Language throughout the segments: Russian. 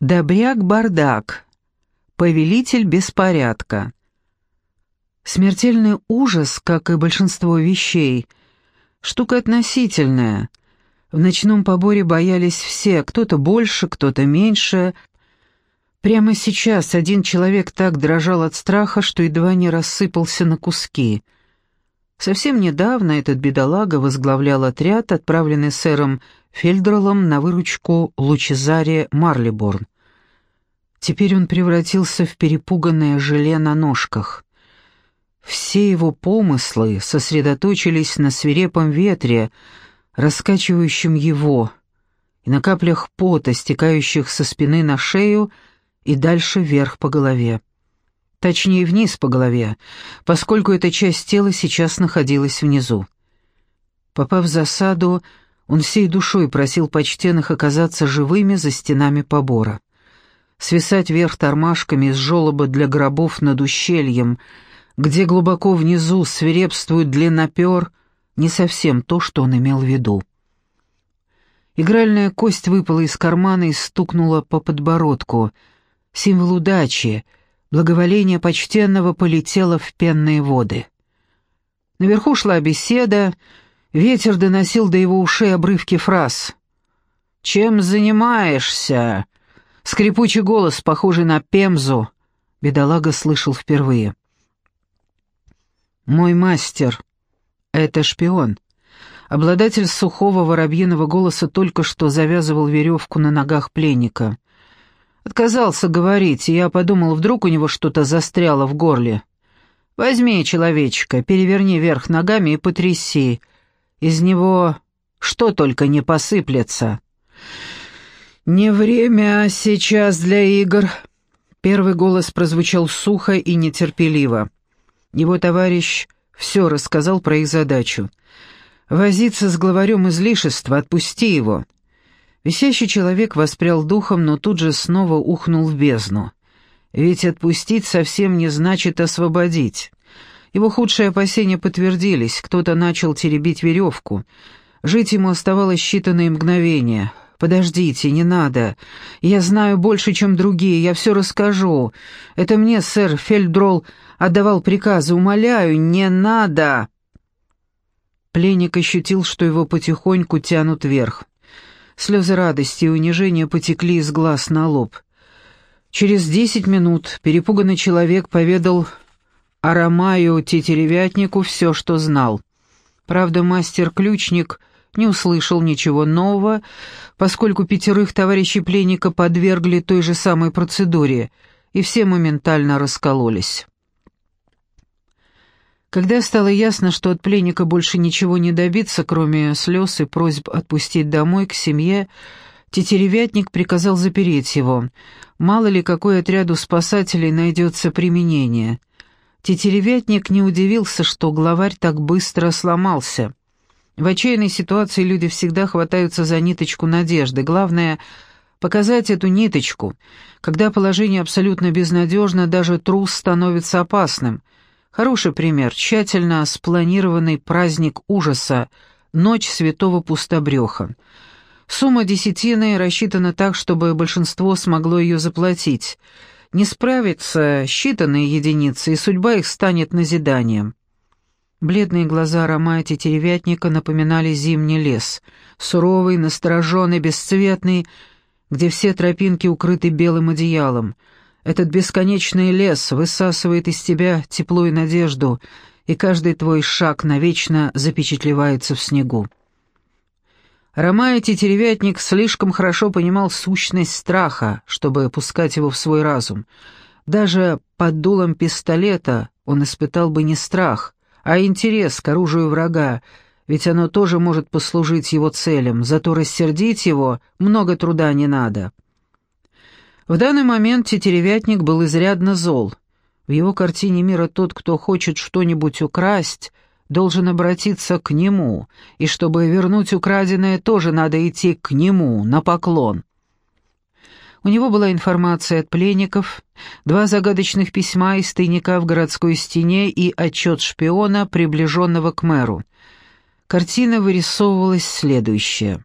Добряк-бардак. Повелитель беспорядка. Смертельный ужас, как и большинство вещей, штука относительная. В ночном поборе боялись все, кто-то больше, кто-то меньше. Прямо сейчас один человек так дрожал от страха, что едва не рассыпался на куски. Совсем недавно этот бедолага возглавлял отряд, отправленный сэром Фельдролом на выручку Лучезаре Марлиборн. Теперь он превратился в перепуганное желе на ножках. Все его помыслы сосредоточились на свирепом ветре, раскачивающем его, и на каплях пота, стекающих со спины на шею и дальше вверх по голове. Точнее, вниз по голове, поскольку эта часть тела сейчас находилась внизу. Попав в засаду, он всей душой просил почтенных оказаться живыми за стенами побора. Свисать вверх тормашками из жёлоба для гробов над ущельем, где глубоко внизу свирепствует длиннопёр, не совсем то, что он имел в виду. Игральная кость выпала из кармана и стукнула по подбородку. Символ удачи, благоволение почтенного полетело в пенные воды. Наверху шла беседа, ветер доносил до его ушей обрывки фраз. «Чем занимаешься?» Скрипучий голос, похожий на пемзу, бедолага слышал впервые. «Мой мастер», это шпион. Обладатель сухого воробьиного голоса только что завязывал веревку на ногах пленника. Отказался говорить, и я подумал, вдруг у него что-то застряло в горле. «Возьми человечка, переверни вверх ногами и потряси. Из него что только не посыплется». «Не время сейчас для игр», — первый голос прозвучал сухо и нетерпеливо. Его товарищ все рассказал про их задачу. Возиться с главарем излишества, отпусти его. Висящий человек воспрял духом, но тут же снова ухнул в бездну. Ведь отпустить совсем не значит освободить. Его худшие опасения подтвердились, кто-то начал теребить веревку. Жить ему оставалось считанные мгновения. «Подождите, не надо. Я знаю больше, чем другие, я все расскажу. Это мне, сэр Фельдролл, отдавал приказы. Умоляю, не надо!» Пленник ощутил, что его потихоньку тянут вверх. Слезы радости и унижения потекли из глаз на лоб. Через десять минут перепуганный человек поведал Арамаю Тетеревятнику все, что знал. Правда, мастер-ключник не услышал ничего нового, поскольку пятерых товарищей пленника подвергли той же самой процедуре, и все моментально раскололись. Когда стало ясно, что от пленника больше ничего не добиться, кроме слез и просьб отпустить домой к семье, Тетеревятник приказал запереть его. Мало ли, какой отряду спасателей найдется применение. Тетеревятник не удивился, что главарь так быстро сломался. В отчаянной ситуации люди всегда хватаются за ниточку надежды. Главное — показать эту ниточку. Когда положение абсолютно безнадежно, даже трус становится опасным. Хороший пример — тщательно спланированный праздник ужаса «Ночь святого пустобреха». Сумма десятины рассчитана так, чтобы большинство смогло ее заплатить. Не справятся считанные единицы, и судьба их станет назиданием. Бледные глаза Ромая Тетеревятника напоминали зимний лес, суровый, настороженный, бесцветный, где все тропинки укрыты белым одеялом. Этот бесконечный лес высасывает из тебя тепло и надежду, и каждый твой шаг навечно запечатлевается в снегу. Ромая Тетеревятник слишком хорошо понимал сущность страха, чтобы пускать его в свой разум. Даже под дулом пистолета он испытал бы не страх — а интерес к оружию врага, ведь оно тоже может послужить его целям, зато рассердить его много труда не надо. В данный момент Тетеревятник был изрядно зол. В его картине мира тот, кто хочет что-нибудь украсть, должен обратиться к нему, и чтобы вернуть украденное, тоже надо идти к нему, на поклон. У него была информация от пленников, два загадочных письма из тайника в городской стене и отчет шпиона, приближенного к мэру. Картина вырисовывалась следующая.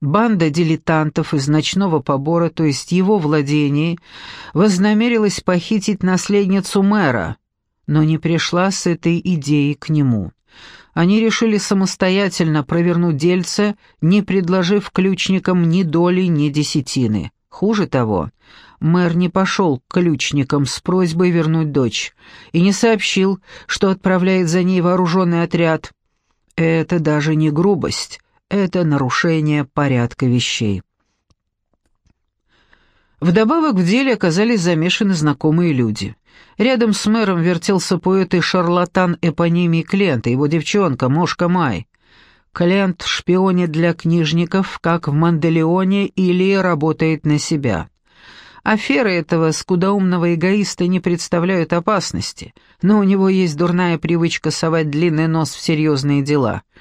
Банда дилетантов из ночного побора, то есть его владений, вознамерилась похитить наследницу мэра, но не пришла с этой идеей к нему. Они решили самостоятельно провернуть дельце, не предложив ключникам ни доли, ни десятины. Хуже того, мэр не пошел к ключникам с просьбой вернуть дочь и не сообщил, что отправляет за ней вооруженный отряд. Это даже не грубость, это нарушение порядка вещей. Вдобавок в деле оказались замешаны знакомые люди. Рядом с мэром вертелся поэт и шарлатан эпонимии Клента, его девчонка, Мошка Май. Клент шпионит для книжников, как в Манделеоне, или работает на себя. Аферы этого скудоумного эгоиста не представляют опасности, но у него есть дурная привычка совать длинный нос в серьезные дела —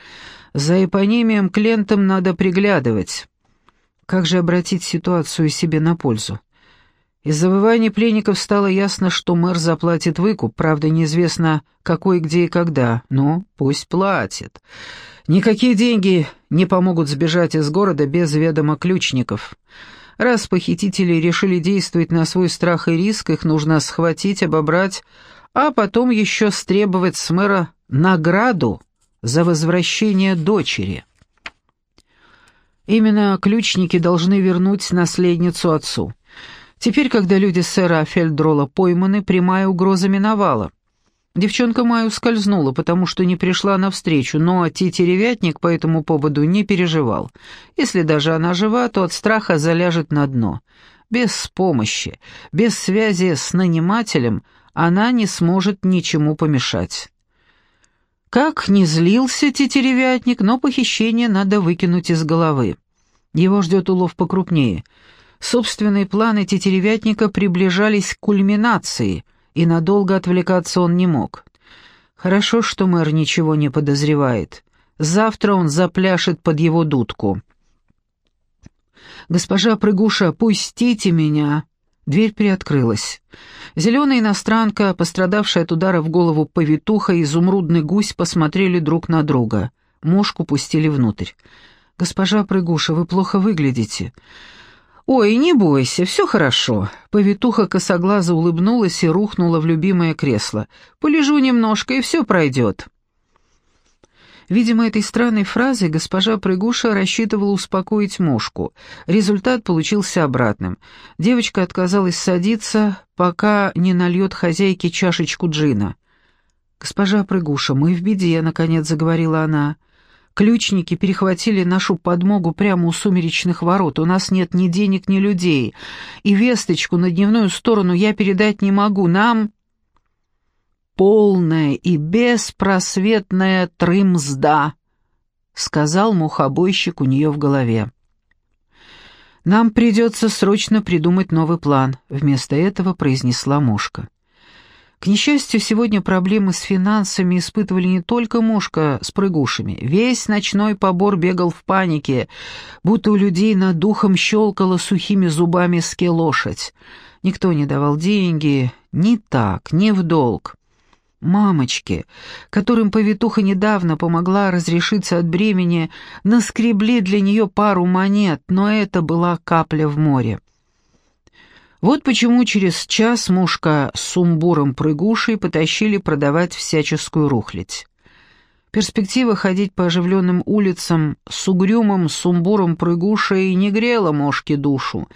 за эпонимием Клентом надо приглядывать. Как же обратить ситуацию себе на пользу? Из завываний пленников стало ясно, что мэр заплатит выкуп, правда, неизвестно, какой, где и когда, но пусть платит. Никакие деньги не помогут сбежать из города без ведома ключников. Раз похитители решили действовать на свой страх и риск, их нужно схватить, обобрать, а потом еще стребовать с мэра награду за возвращение дочери. Именно ключники должны вернуть наследницу отцу. Теперь, когда люди сэра Фельдрола пойманы, прямая угроза миновала. Девчонка Майю скользнула, потому что не пришла навстречу, но тетеревятник по этому поводу не переживал. Если даже она жива, то от страха заляжет на дно. Без помощи, без связи с нанимателем она не сможет ничему помешать. Как не злился тетеревятник, но похищение надо выкинуть из головы. Его ждет улов покрупнее. Собственные планы тетеревятника приближались к кульминации, и надолго отвлекаться он не мог. Хорошо, что мэр ничего не подозревает. Завтра он запляшет под его дудку. «Госпожа Прыгуша, пустите меня!» Дверь приоткрылась. Зеленая иностранка, пострадавшая от удара в голову повитуха и изумрудный гусь посмотрели друг на друга. Мошку пустили внутрь. «Госпожа Прыгуша, вы плохо выглядите». «Ой, не бойся, все хорошо». Повитуха косоглазо улыбнулась и рухнула в любимое кресло. «Полежу немножко, и все пройдет». Видимо, этой странной фразой госпожа Прыгуша рассчитывала успокоить мушку. Результат получился обратным. Девочка отказалась садиться, пока не нальет хозяйке чашечку джина. «Госпожа Прыгуша, мы в беде», — наконец заговорила она. «Ключники перехватили нашу подмогу прямо у сумеречных ворот. У нас нет ни денег, ни людей. И весточку на дневную сторону я передать не могу. Нам...» полная и беспросветная трымзда», — сказал мухобойщик у нее в голове. «Нам придется срочно придумать новый план», — вместо этого произнесла мушка. К несчастью, сегодня проблемы с финансами испытывали не только мушка с прыгушами. Весь ночной побор бегал в панике, будто у людей над духом щелкала сухими зубами ски лошадь. Никто не давал деньги, ни так, ни в долг. Мамочки, которым повитуха недавно помогла разрешиться от бремени, наскребли для нее пару монет, но это была капля в море. Вот почему через час мушка с сумбуром-прыгушей потащили продавать всяческую рухлядь. Перспектива ходить по оживленным улицам с угрюмым сумбуром-прыгушей не грела мошке душу,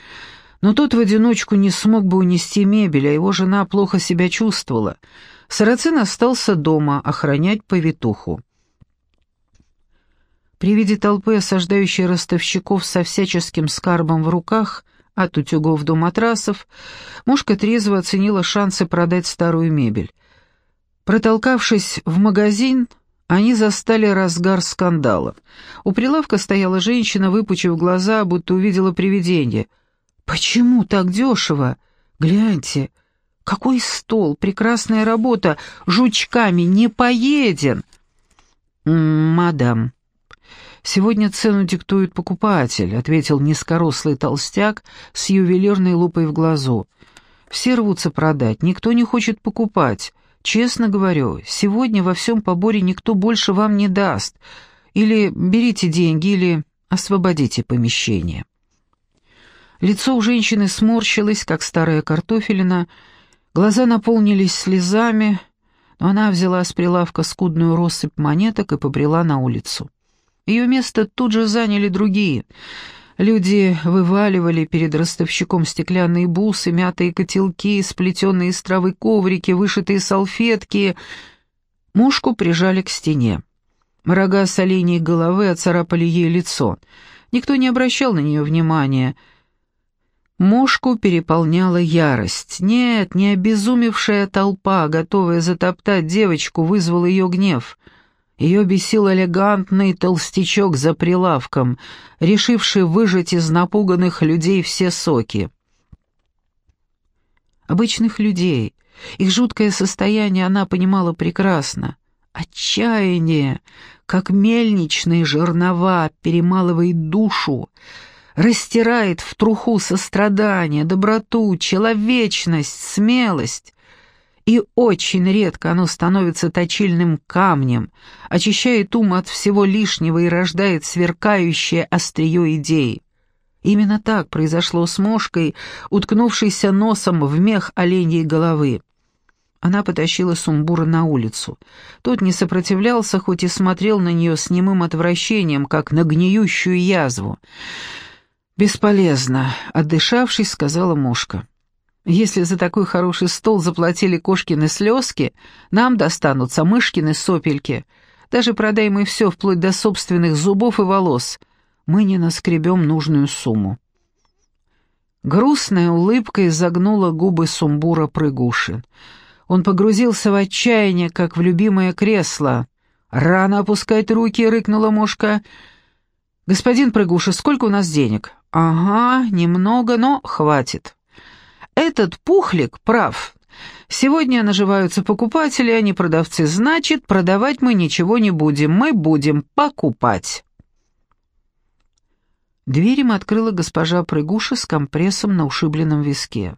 но тот в одиночку не смог бы унести мебель, а его жена плохо себя чувствовала — Сарацин остался дома охранять повитуху. При виде толпы осаждающей ростовщиков со всяческим скарбом в руках, от утюгов до матрасов, мушка трезво оценила шансы продать старую мебель. Протолкавшись в магазин, они застали разгар скандала. У прилавка стояла женщина, выпучив глаза, будто увидела привидение. «Почему так дешево? Гляньте, какой стол, прекрасная работа, жучками не поеден. Мадам, сегодня цену диктует покупатель, ответил низкорослый толстяк с ювелирной лупой в глазу. Все рвутся продать, никто не хочет покупать. Честно говорю, сегодня во всем поборе никто больше вам не даст. Или берите деньги, или Освободите помещение». Лицо у женщины сморщилось, как старая картофелина, глаза наполнились слезами, но она взяла с прилавка скудную россыпь монеток и побрела на улицу. Ее место тут же заняли другие. Люди вываливали перед ростовщиком стеклянные бусы, мятые котелки, сплетенные из травы коврики, вышитые салфетки. Мушку прижали к стене. Рога с оленей головы оцарапали ей лицо. Никто не обращал на нее внимания — Мошку переполняла ярость. Нет, не обезумевшая толпа, готовая затоптать девочку, вызвал ее гнев. Ее бесил элегантный толстячок за прилавком, решивший выжать из напуганных людей все соки. Обычных людей, их жуткое состояние она понимала прекрасно. Отчаяние, как мельничные жернова, перемалывает душу, растирает в труху сострадание, доброту, человечность, смелость. И очень редко оно становится точильным камнем, очищает ум от всего лишнего и рождает сверкающее острие идеи. Именно так произошло с мошкой, уткнувшейся носом в мех оленьей головы. Она потащила Сумбура на улицу. Тот не сопротивлялся, хоть и смотрел на нее с немым отвращением, как на гниющую язву. «Бесполезно», — отдышавшись, сказала мушка. «Если за такой хороший стол заплатили кошкины слезки, нам достанутся мышкины сопельки. Даже продай мы все, вплоть до собственных зубов и волос, мы не наскребем нужную сумму». Грустная улыбка изогнула губы сумбура прыгуши. Он погрузился в отчаяние, как в любимое кресло. «Рано опускать руки!» — рыкнула мушка. «Господин Прыгуша, сколько у нас денег?» «Ага, немного, но хватит. Этот пухлик прав. Сегодня наживаются покупатели, а не продавцы. Значит, продавать мы ничего не будем, мы будем покупать». Дверь им открыла госпожа Прыгуша с компрессом на ушибленном виске.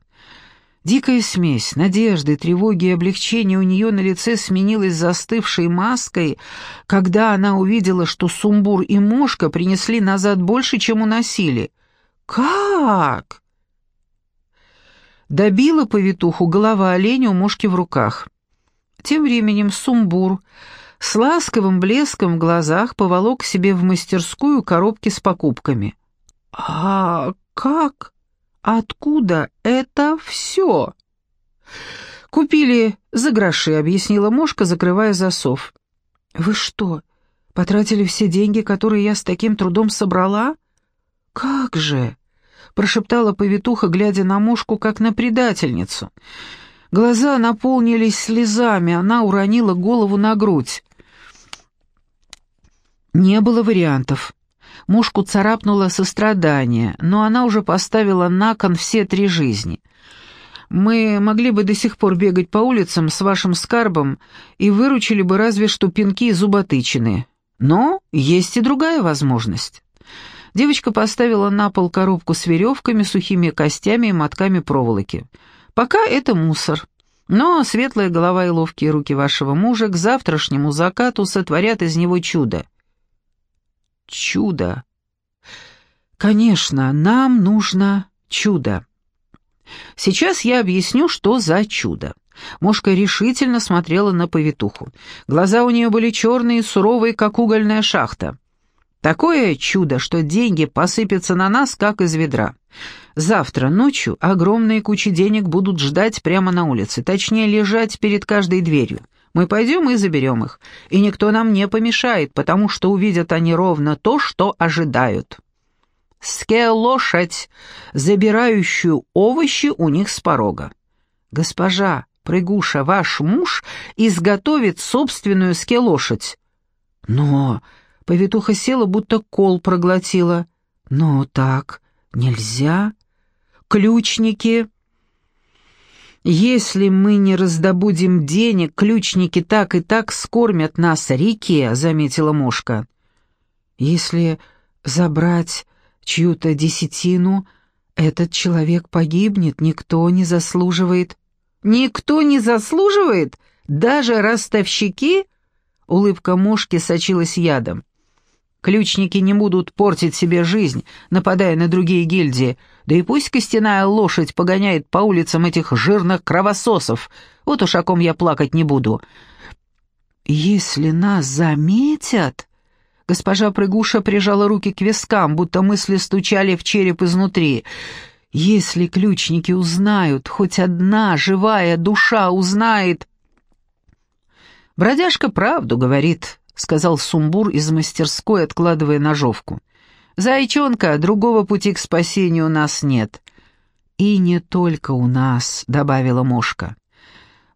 Дикая смесь надежды, тревоги и облегчения у нее на лице сменилась застывшей маской, когда она увидела, что Сумбур и Мошка принесли назад больше, чем уносили — «Как?» Добила повитуху голова оленя у мушки в руках. Тем временем Сумбур с ласковым блеском в глазах поволок себе в мастерскую коробки с покупками. «А как? Откуда это все?» «Купили за гроши», — объяснила мушка, закрывая засов. «Вы что, потратили все деньги, которые я с таким трудом собрала?» «Как же!» — прошептала повитуха, глядя на мушку, как на предательницу. Глаза наполнились слезами, она уронила голову на грудь. Не было вариантов. Мушку царапнуло сострадание, но она уже поставила на кон все три жизни. Мы могли бы до сих пор бегать по улицам с вашим скарбом и выручили бы разве что пинки и зуботычины. Но есть и другая возможность. Девочка поставила на пол коробку с веревками, сухими костями и мотками проволоки. «Пока это мусор. Но светлая голова и ловкие руки вашего мужа к завтрашнему закату сотворят из него чудо». «Чудо!» «Конечно, нам нужно чудо». Сейчас я объясню, что за чудо. Мошка решительно смотрела на повитуху. Глаза у нее были черные суровые, как угольная шахта. Такое чудо, что деньги посыпятся на нас, как из ведра. Завтра ночью огромные кучи денег будут ждать прямо на улице, точнее, лежать перед каждой дверью. Мы пойдем и заберем их, и никто нам не помешает, потому что увидят они ровно то, что ожидают. Ске лошадь, забирающую овощи у них с порога. Госпожа, прыгуша, ваш муж изготовит собственную ске лошадь. Но Повитуха села, будто кол проглотила. «Но так нельзя. Ключники...» «Если мы не раздобудем денег, ключники так и так скормят нас реке», — заметила мушка. «Если забрать чью-то десятину, этот человек погибнет, никто не заслуживает». «Никто не заслуживает? Даже ростовщики?» Улыбка мушки сочилась ядом. Ключники не будут портить себе жизнь, нападая на другие гильдии. Да и пусть костяная лошадь погоняет по улицам этих жирных кровососов. Вот уж о ком я плакать не буду. Если нас заметят... Госпожа Прыгуша прижала руки к вискам, будто мысли стучали в череп изнутри. Если ключники узнают, хоть одна живая душа узнает... Бродяжка правду говорит, — сказал Сумбур из мастерской, откладывая ножовку. «Зайчонка, другого пути к спасению у нас нет». «И не только у нас», — добавила Мошка.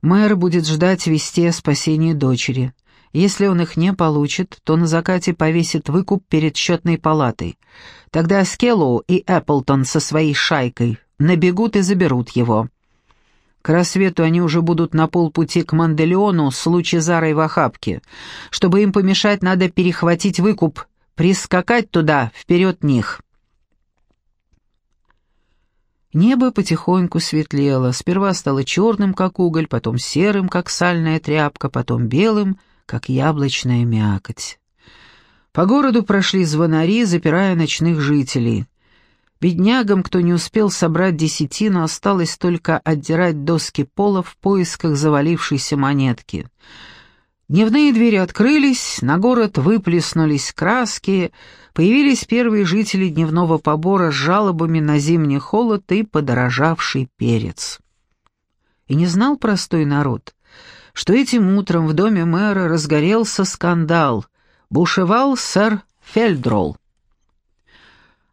«Мэр будет ждать вести о спасении дочери. Если он их не получит, то на закате повесит выкуп перед счетной палатой. Тогда Скеллоу и Эпплтон со своей шайкой набегут и заберут его». К рассвету они уже будут на полпути к Манделеону с Лучезарой в охапке. Чтобы им помешать, надо перехватить выкуп, прискакать туда, вперед них. Небо потихоньку светлело. Сперва стало черным, как уголь, потом серым, как сальная тряпка, потом белым, как яблочная мякоть. По городу прошли звонари, запирая ночных жителей — Беднягам, кто не успел собрать десятину, осталось только отдирать доски пола в поисках завалившейся монетки. Дневные двери открылись, на город выплеснулись краски, появились первые жители дневного побора с жалобами на зимний холод и подорожавший перец. И не знал простой народ, что этим утром в доме мэра разгорелся скандал, бушевал сэр Фельдролл.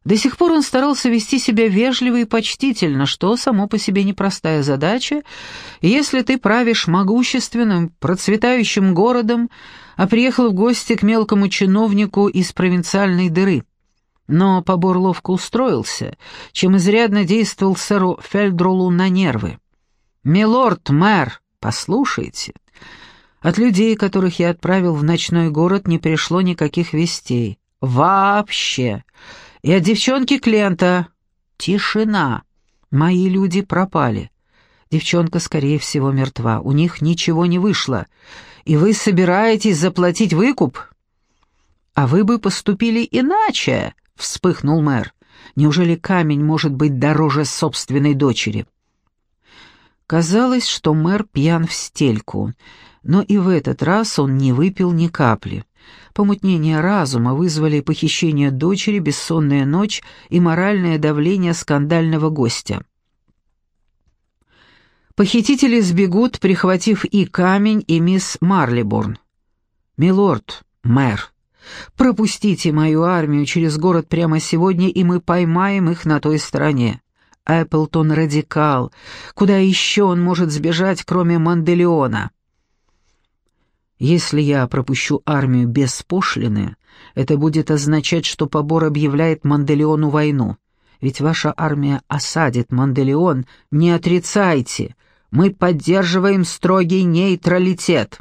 До сих пор он старался вести себя вежливо и почтительно, что само по себе непростая задача, если ты правишь могущественным, процветающим городом, а приехал в гости к мелкому чиновнику из провинциальной дыры. Но побор ловко устроился, чем изрядно действовал сэру Фельдролу на нервы. «Милорд, мэр, послушайте». От людей, которых я отправил в ночной город, не пришло никаких вестей. Вообще. И от девчонки Клента. Тишина. Мои люди пропали. Девчонка, скорее всего, мертва. У них ничего не вышло. И вы собираетесь заплатить выкуп? А вы бы поступили иначе, вспыхнул мэр. Неужели камень может быть дороже собственной дочери? Казалось, что мэр пьян в стельку, но и в этот раз он не выпил ни капли. Помутнение разума вызвали похищение дочери, бессонная ночь и моральное давление скандального гостя. Похитители сбегут, прихватив и камень, и мисс Марлиборн. «Милорд, мэр, пропустите мою армию через город прямо сегодня, и мы поймаем их на той стороне. Эпплтон радикал. Куда еще он может сбежать, кроме Манделеона?» Если я пропущу армию без пошлины, это будет означать, что побор объявляет Манделеону войну. Ведь ваша армия осадит Манделеон, не отрицайте. Мы поддерживаем строгий нейтралитет.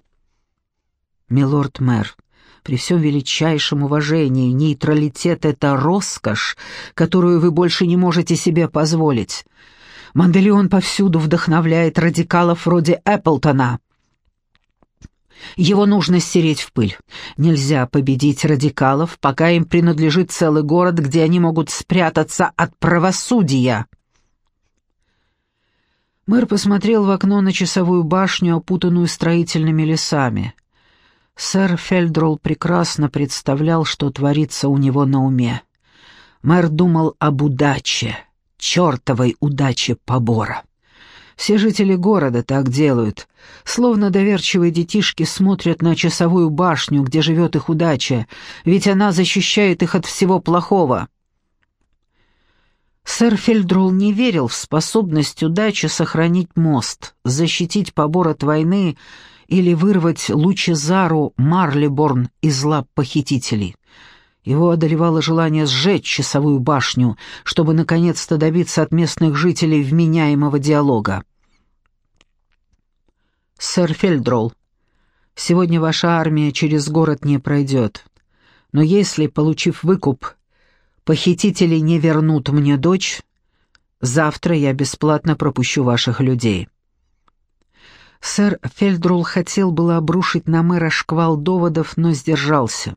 Милорд-мэр, при всем величайшем уважении, нейтралитет — это роскошь, которую вы больше не можете себе позволить. Манделеон повсюду вдохновляет радикалов вроде Эпплтона. Его нужно стереть в пыль. Нельзя победить радикалов, пока им принадлежит целый город, где они могут спрятаться от правосудия. Мэр посмотрел в окно на часовую башню, опутанную строительными лесами. Сэр Фельдролл прекрасно представлял, что творится у него на уме. Мэр думал об удаче, чертовой удаче побора. Все жители города так делают, словно доверчивые детишки смотрят на часовую башню, где живет их удача, ведь она защищает их от всего плохого. Сэр Фельдрул не верил в способность удачи сохранить мост, защитить побор от войны или вырвать Лучезару Марлиборн из лап похитителей. Его одолевало желание сжечь часовую башню, чтобы наконец-то добиться от местных жителей вменяемого диалога. «Сэр Фельдролл, сегодня ваша армия через город не пройдет, но если, получив выкуп, похитители не вернут мне дочь, завтра я бесплатно пропущу ваших людей». Сэр Фельдрул хотел было обрушить на мэра шквал доводов, но сдержался.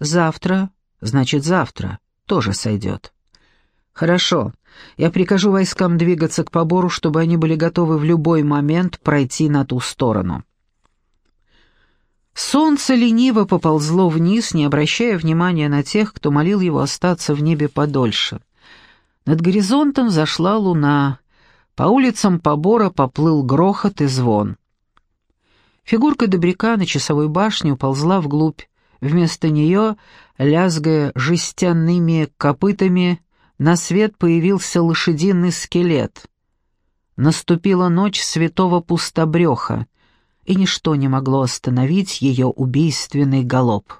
Завтра, значит завтра, тоже сойдет. Хорошо, я прикажу войскам двигаться к побору, чтобы они были готовы в любой момент пройти на ту сторону. Солнце лениво поползло вниз, не обращая внимания на тех, кто молил его остаться в небе подольше. Над горизонтом зашла луна. По улицам побора поплыл грохот и звон. Фигурка добряка на часовой башне уползла вглубь. Вместо нее, лязгая жестяными копытами, на свет появился лошадиный скелет. Наступила ночь святого пустобреха, и ничто не могло остановить ее убийственный галоп.